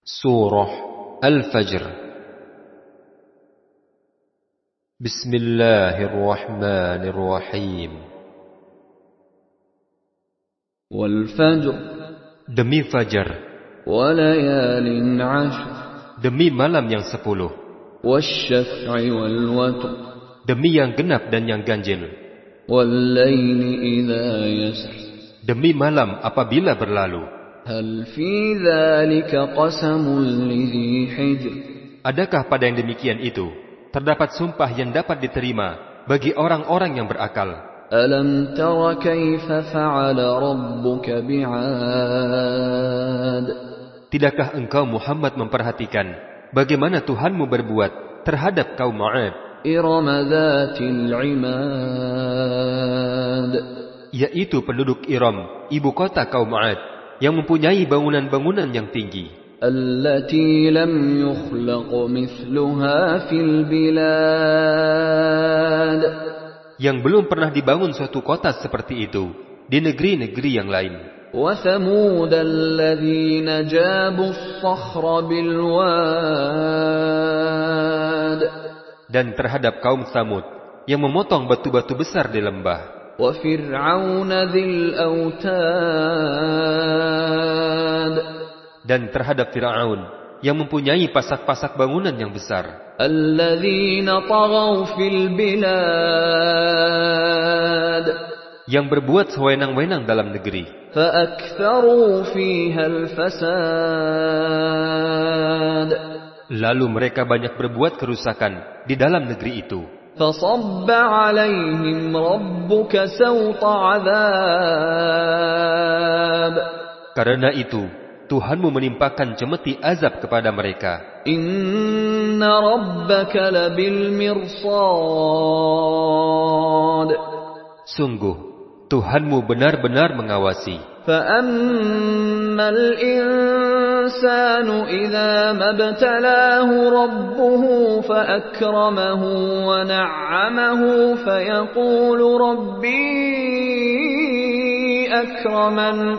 Surah Al-Fajr. Bismillahirrahmanirrahim. Wal fajr Demi fajar. Walayalin ashr. Demi malam yang sepuluh. Wasyaf'i wal watr Demi yang genap dan yang ganjil. Wallayli idha yasr. Demi malam apabila berlalu. Adakah pada yang demikian itu terdapat sumpah yang dapat diterima bagi orang-orang yang berakal? Tidakkah engkau Muhammad memperhatikan bagaimana Tuhanmu berbuat terhadap kaum Ma'ad? Iramadatil 'imad yaitu penduduk Iram, ibu kota kaum Ad yang mempunyai bangunan-bangunan yang tinggi, التي لم يخلق مثلها في البلاد yang belum pernah dibangun suatu kota seperti itu di negeri-negeri yang lain. وثمود الذين جابوا الصخر بالواد Dan terhadap kaum Samud yang memotong batu-batu besar di lembah, وفرعون ذي الأوتاد dan terhadap Fir'aun yang mempunyai pasak-pasak bangunan yang besar, الذين طغوا في البلاد yang berbuat sewenang-wenang dalam negeri, فأكثروا فيها الفساد lalu mereka banyak berbuat kerusakan di dalam negeri itu. فصب عليهم ربك سوط عذاب Karena itu, Tuhanmu menimpakan cemeti azab kepada mereka. إن ربك لبالمرصاد Sungguh, Tuhanmu benar-benar mengawasi. فأما الإنسان إذا ما ابتلاه ربه فأكرمه ونعمه فيقول ربي أكرمن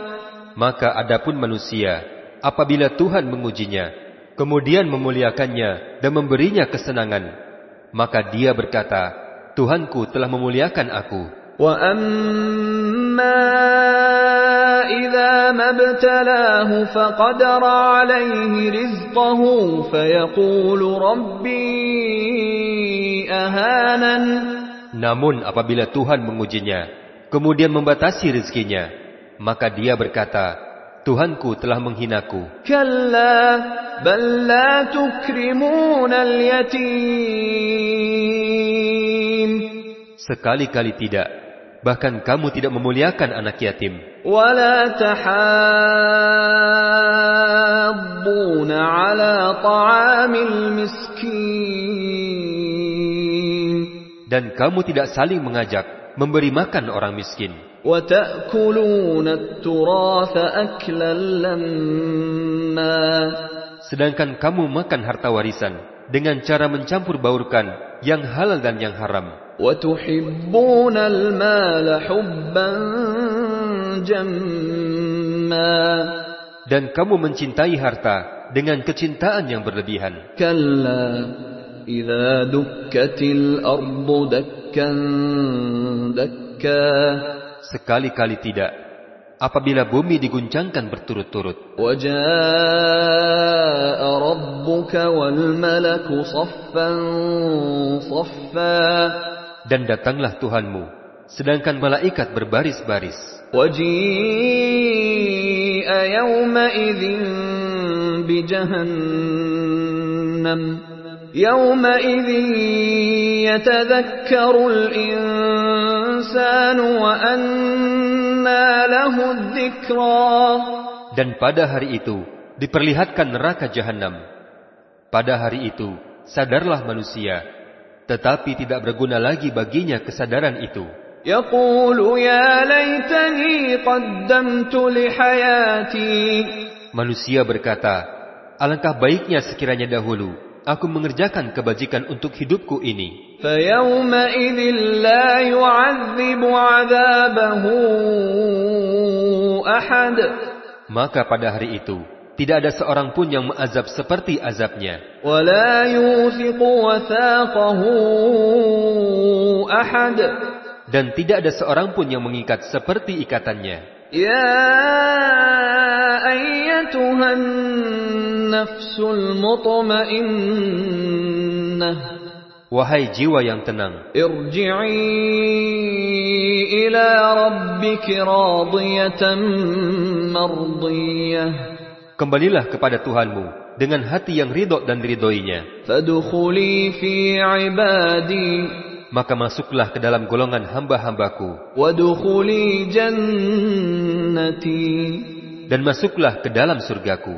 Maka adapun manusia, apabila Tuhan mengujinya, kemudian memuliakannya dan memberinya kesenangan, maka dia berkata, Tuhanku telah memuliakan aku. وأما إذا ما ابتلاه فقدر عليه رزقه فيقول ربي أهانن Namun apabila Tuhan mengujinya, kemudian membatasi rezekinya, maka dia berkata, Tuhanku telah menghinaku. Sekali-kali tidak. Bahkan kamu tidak memuliakan anak yatim. Dan kamu tidak saling mengajak memberi makan orang miskin. وتأكلون التراث أكلا لما Sedangkan kamu makan harta warisan dengan cara mencampur baurkan yang halal dan yang haram. وتحبون المال حبا جما Dan kamu mencintai harta dengan kecintaan yang berlebihan. كلا إذا دكت الأرض دكا دكا Sekali-kali tidak. Apabila bumi diguncangkan berturut-turut. وجاء ربك والملك صفا صفا Dan datanglah Tuhanmu. Sedangkan malaikat berbaris-baris. وجيء يومئذ بجهنم يومئذ يتذكر الإنسان وأنى له الذكرى Dan pada hari itu diperlihatkan neraka jahanam. Pada hari itu sadarlah manusia, tetapi tidak berguna lagi baginya kesadaran itu. Manusia berkata, alangkah baiknya sekiranya dahulu aku mengerjakan kebajikan untuk hidupku ini. فيومئذ لا يعذب عذابه أحد Maka pada hari itu tidak ada seorang pun yang mengazab seperti azabnya. ولا يوثق وثاقه أحد Dan tidak ada seorang pun yang mengikat seperti ikatannya. يا أيتها النفس المطمئنة Wahai jiwa yang tenang, irji'i ila rabbiki radiyatan mardiyah. Kembalilah kepada Tuhanmu dengan hati yang ridho dan ridhoinya. Fadukhuli fi ibadi. Maka masuklah ke dalam golongan hamba-hambaku. Wadukhuli jannati. Dan masuklah ke dalam surgaku.